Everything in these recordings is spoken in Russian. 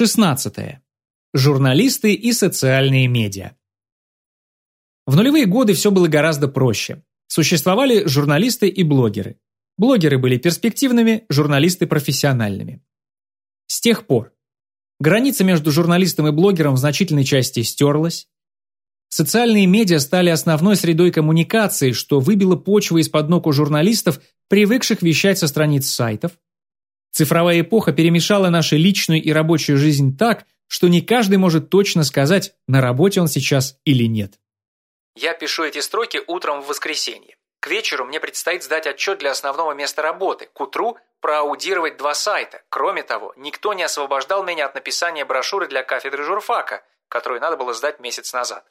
16. Журналисты и социальные медиа. В нулевые годы все было гораздо проще. Существовали журналисты и блогеры. Блогеры были перспективными, журналисты – профессиональными. С тех пор граница между журналистом и блогером в значительной части стерлась. Социальные медиа стали основной средой коммуникации, что выбило почву из-под ног у журналистов, привыкших вещать со страниц сайтов. Цифровая эпоха перемешала нашу личную и рабочую жизнь так, что не каждый может точно сказать, на работе он сейчас или нет. Я пишу эти строки утром в воскресенье. К вечеру мне предстоит сдать отчет для основного места работы. К утру проаудировать два сайта. Кроме того, никто не освобождал меня от написания брошюры для кафедры журфака, которую надо было сдать месяц назад.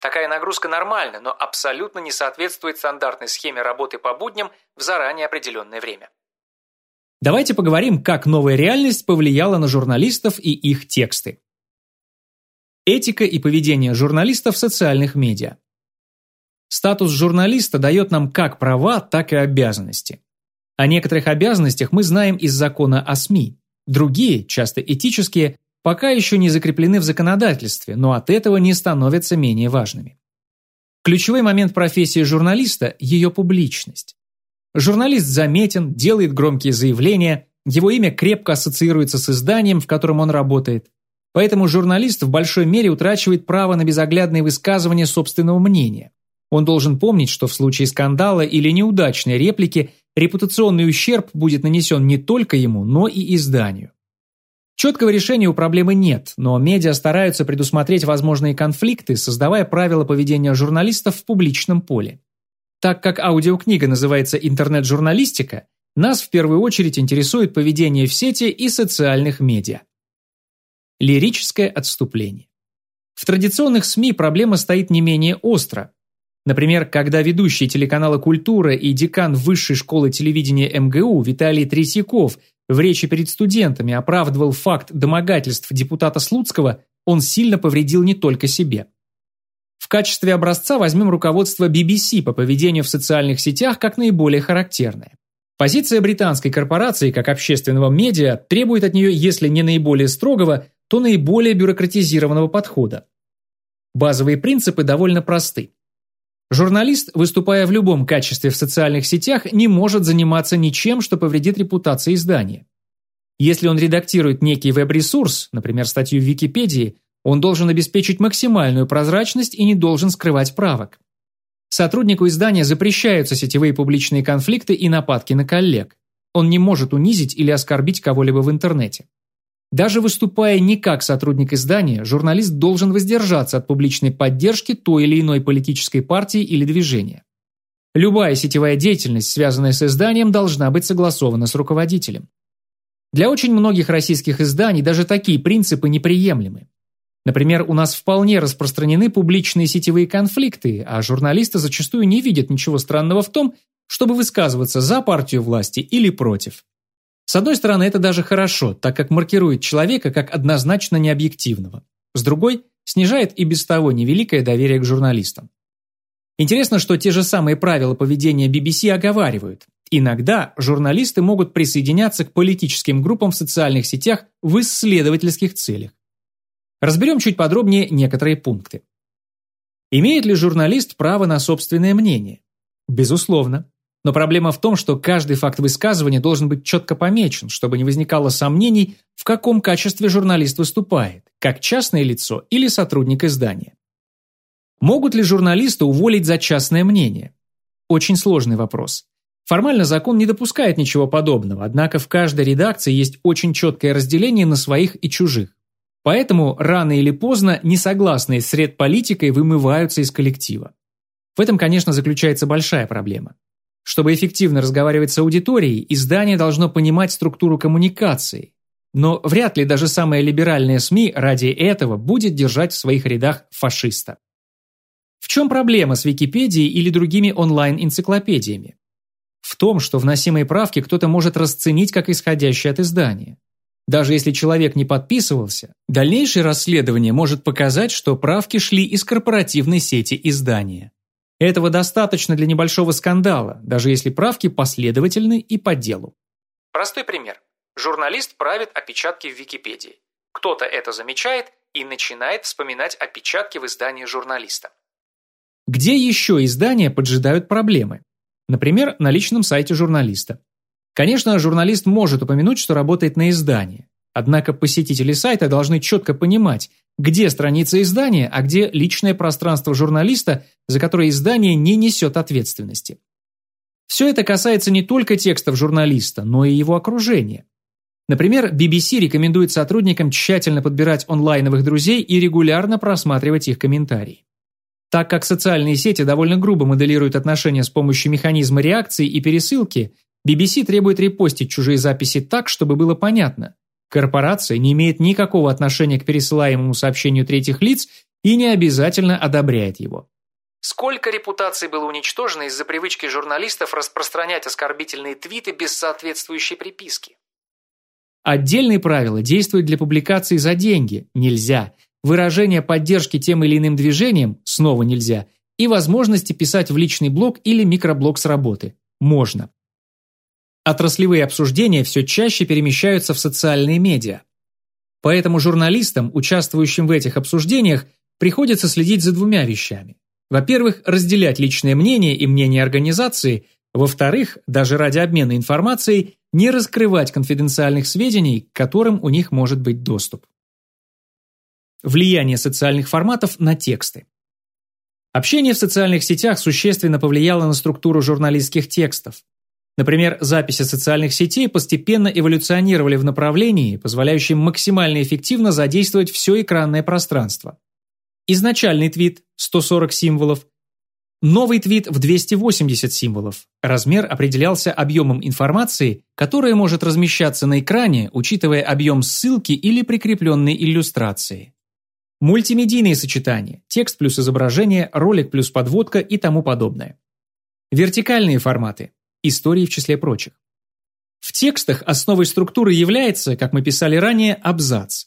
Такая нагрузка нормальна, но абсолютно не соответствует стандартной схеме работы по будням в заранее определенное время. Давайте поговорим, как новая реальность повлияла на журналистов и их тексты. Этика и поведение журналистов в социальных медиа. Статус журналиста дает нам как права, так и обязанности. О некоторых обязанностях мы знаем из закона о СМИ. Другие, часто этические, пока еще не закреплены в законодательстве, но от этого не становятся менее важными. Ключевой момент профессии журналиста – ее публичность. Журналист заметен, делает громкие заявления, его имя крепко ассоциируется с изданием, в котором он работает. Поэтому журналист в большой мере утрачивает право на безоглядные высказывания собственного мнения. Он должен помнить, что в случае скандала или неудачной реплики репутационный ущерб будет нанесен не только ему, но и изданию. Четкого решения у проблемы нет, но медиа стараются предусмотреть возможные конфликты, создавая правила поведения журналистов в публичном поле. Так как аудиокнига называется «Интернет-журналистика», нас в первую очередь интересует поведение в сети и социальных медиа. Лирическое отступление. В традиционных СМИ проблема стоит не менее остро. Например, когда ведущий телеканала «Культура» и декан Высшей школы телевидения МГУ Виталий Третьяков в речи перед студентами оправдывал факт домогательств депутата Слуцкого, он сильно повредил не только себе. В качестве образца возьмем руководство BBC по поведению в социальных сетях как наиболее характерное. Позиция британской корпорации как общественного медиа требует от нее, если не наиболее строгого, то наиболее бюрократизированного подхода. Базовые принципы довольно просты. Журналист, выступая в любом качестве в социальных сетях, не может заниматься ничем, что повредит репутации издания. Если он редактирует некий веб-ресурс, например, статью в Википедии, он должен обеспечить максимальную прозрачность и не должен скрывать правок. Сотруднику издания запрещаются сетевые публичные конфликты и нападки на коллег. Он не может унизить или оскорбить кого-либо в интернете. Даже выступая не как сотрудник издания, журналист должен воздержаться от публичной поддержки той или иной политической партии или движения. Любая сетевая деятельность, связанная с изданием, должна быть согласована с руководителем. Для очень многих российских изданий даже такие принципы неприемлемы. Например, у нас вполне распространены публичные сетевые конфликты, а журналисты зачастую не видят ничего странного в том, чтобы высказываться за партию власти или против. С одной стороны, это даже хорошо, так как маркирует человека как однозначно необъективного. С другой, снижает и без того невеликое доверие к журналистам. Интересно, что те же самые правила поведения BBC оговаривают. Иногда журналисты могут присоединяться к политическим группам в социальных сетях в исследовательских целях. Разберем чуть подробнее некоторые пункты. Имеет ли журналист право на собственное мнение? Безусловно. Но проблема в том, что каждый факт высказывания должен быть четко помечен, чтобы не возникало сомнений, в каком качестве журналист выступает, как частное лицо или сотрудник издания. Могут ли журналиста уволить за частное мнение? Очень сложный вопрос. Формально закон не допускает ничего подобного, однако в каждой редакции есть очень четкое разделение на своих и чужих. Поэтому рано или поздно несогласные с редполитикой вымываются из коллектива. В этом, конечно, заключается большая проблема. Чтобы эффективно разговаривать с аудиторией, издание должно понимать структуру коммуникации. Но вряд ли даже самая либеральная СМИ ради этого будет держать в своих рядах фашиста. В чем проблема с Википедией или другими онлайн-энциклопедиями? В том, что вносимые правки кто-то может расценить как исходящие от издания. Даже если человек не подписывался, дальнейшее расследование может показать, что правки шли из корпоративной сети издания. Этого достаточно для небольшого скандала, даже если правки последовательны и по делу. Простой пример. Журналист правит опечатки в Википедии. Кто-то это замечает и начинает вспоминать опечатки в издании журналиста. Где еще издания поджидают проблемы? Например, на личном сайте журналиста. Конечно, журналист может упомянуть, что работает на издании. Однако посетители сайта должны четко понимать, где страница издания, а где личное пространство журналиста, за которое издание не несет ответственности. Все это касается не только текстов журналиста, но и его окружения. Например, BBC рекомендует сотрудникам тщательно подбирать онлайновых друзей и регулярно просматривать их комментарии. Так как социальные сети довольно грубо моделируют отношения с помощью механизма реакции и пересылки, BBC требует репостить чужие записи так, чтобы было понятно. Корпорация не имеет никакого отношения к пересылаемому сообщению третьих лиц и не обязательно одобряет его. Сколько репутаций было уничтожено из-за привычки журналистов распространять оскорбительные твиты без соответствующей приписки? Отдельные правила действуют для публикации за деньги – нельзя. Выражение поддержки тем или иным движением – снова нельзя. И возможности писать в личный блог или микроблог с работы – можно. Отраслевые обсуждения все чаще перемещаются в социальные медиа. Поэтому журналистам, участвующим в этих обсуждениях, приходится следить за двумя вещами. Во-первых, разделять личное мнение и мнение организации. Во-вторых, даже ради обмена информацией, не раскрывать конфиденциальных сведений, к которым у них может быть доступ. Влияние социальных форматов на тексты. Общение в социальных сетях существенно повлияло на структуру журналистских текстов. Например, записи социальных сетей постепенно эволюционировали в направлении, позволяющем максимально эффективно задействовать все экранное пространство. Изначальный твит – 140 символов, Новый твит в 280 символов. Размер определялся объемом информации, которая может размещаться на экране, учитывая объем ссылки или прикрепленной иллюстрации. Мультимедийные сочетания, текст плюс изображение, ролик плюс подводка и тому подобное. Вертикальные форматы, истории в числе прочих. В текстах основой структуры является, как мы писали ранее, абзац.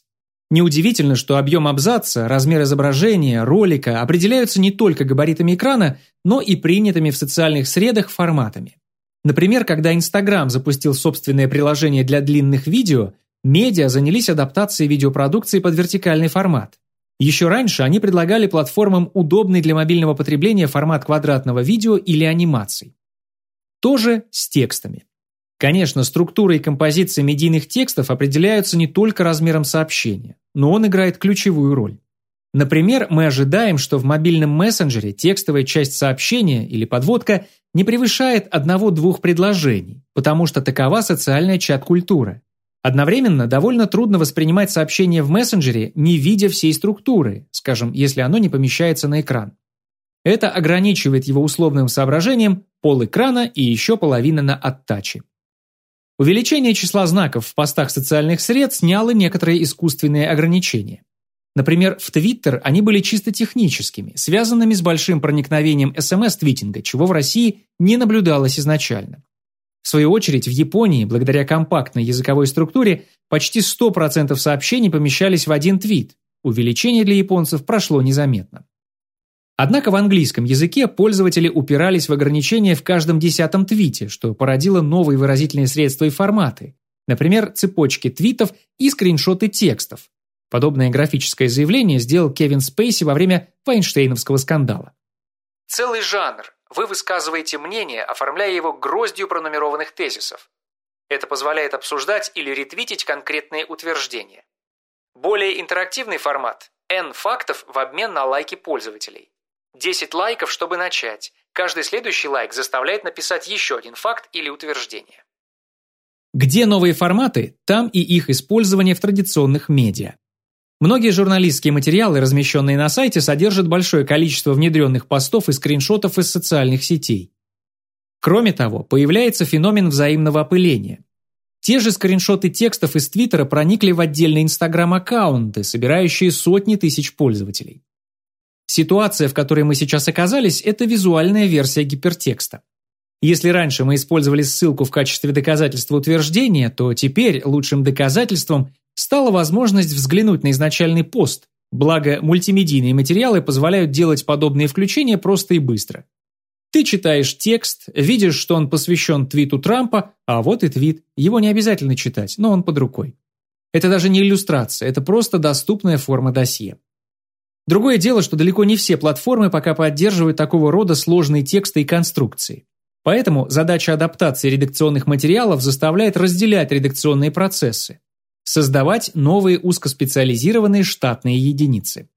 Неудивительно, что объем абзаца, размер изображения, ролика определяются не только габаритами экрана, но и принятыми в социальных средах форматами. Например, когда Instagram запустил собственное приложение для длинных видео, медиа занялись адаптацией видеопродукции под вертикальный формат. Еще раньше они предлагали платформам удобный для мобильного потребления формат квадратного видео или анимаций. Тоже с текстами. Конечно, структура и композиция медийных текстов определяются не только размером сообщения, но он играет ключевую роль. Например, мы ожидаем, что в мобильном мессенджере текстовая часть сообщения или подводка не превышает одного-двух предложений, потому что такова социальная чат-культура. Одновременно довольно трудно воспринимать сообщение в мессенджере, не видя всей структуры, скажем, если оно не помещается на экран. Это ограничивает его условным соображением пол экрана и еще половина на оттаче. Увеличение числа знаков в постах социальных сред сняло некоторые искусственные ограничения. Например, в Twitter они были чисто техническими, связанными с большим проникновением СМС-твитинга, чего в России не наблюдалось изначально. В свою очередь, в Японии, благодаря компактной языковой структуре, почти 100% сообщений помещались в один твит. Увеличение для японцев прошло незаметно. Однако в английском языке пользователи упирались в ограничения в каждом десятом твите, что породило новые выразительные средства и форматы. Например, цепочки твитов и скриншоты текстов. Подобное графическое заявление сделал Кевин Спейси во время Вайнштейновского скандала. Целый жанр. Вы высказываете мнение, оформляя его гроздью пронумерованных тезисов. Это позволяет обсуждать или ретвитить конкретные утверждения. Более интерактивный формат – N фактов в обмен на лайки пользователей. 10 лайков, чтобы начать. Каждый следующий лайк заставляет написать еще один факт или утверждение. Где новые форматы, там и их использование в традиционных медиа. Многие журналистские материалы, размещенные на сайте, содержат большое количество внедренных постов и скриншотов из социальных сетей. Кроме того, появляется феномен взаимного опыления. Те же скриншоты текстов из Твиттера проникли в отдельные Инстаграм-аккаунты, собирающие сотни тысяч пользователей. Ситуация, в которой мы сейчас оказались, это визуальная версия гипертекста. Если раньше мы использовали ссылку в качестве доказательства утверждения, то теперь лучшим доказательством стала возможность взглянуть на изначальный пост, благо мультимедийные материалы позволяют делать подобные включения просто и быстро. Ты читаешь текст, видишь, что он посвящен твиту Трампа, а вот и твит. Его не обязательно читать, но он под рукой. Это даже не иллюстрация, это просто доступная форма досье. Другое дело, что далеко не все платформы пока поддерживают такого рода сложные тексты и конструкции. Поэтому задача адаптации редакционных материалов заставляет разделять редакционные процессы, создавать новые узкоспециализированные штатные единицы.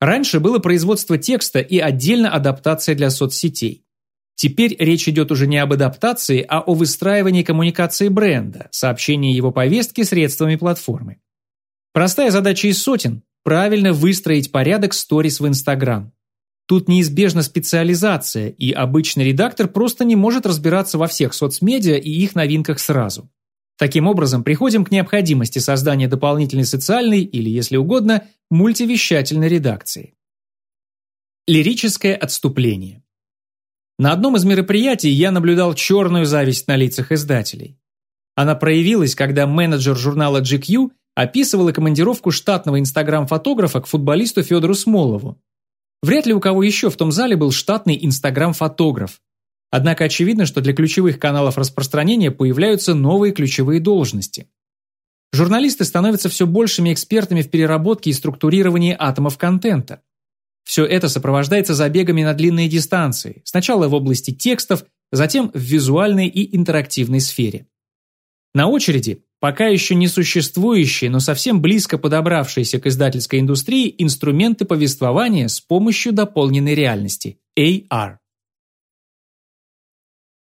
Раньше было производство текста и отдельно адаптация для соцсетей. Теперь речь идет уже не об адаптации, а о выстраивании коммуникации бренда, сообщении его повестки средствами платформы. Простая задача из сотен – правильно выстроить порядок сторис в Инстаграм. Тут неизбежна специализация, и обычный редактор просто не может разбираться во всех соцмедиа и их новинках сразу. Таким образом, приходим к необходимости создания дополнительной социальной или, если угодно, мультивещательной редакции. Лирическое отступление. На одном из мероприятий я наблюдал черную зависть на лицах издателей. Она проявилась, когда менеджер журнала GQ описывала командировку штатного инстаграм-фотографа к футболисту Федору Смолову. Вряд ли у кого еще в том зале был штатный инстаграм-фотограф. Однако очевидно, что для ключевых каналов распространения появляются новые ключевые должности. Журналисты становятся все большими экспертами в переработке и структурировании атомов контента. Все это сопровождается забегами на длинные дистанции, сначала в области текстов, затем в визуальной и интерактивной сфере. На очереди пока еще не существующие, но совсем близко подобравшиеся к издательской индустрии инструменты повествования с помощью дополненной реальности – AR.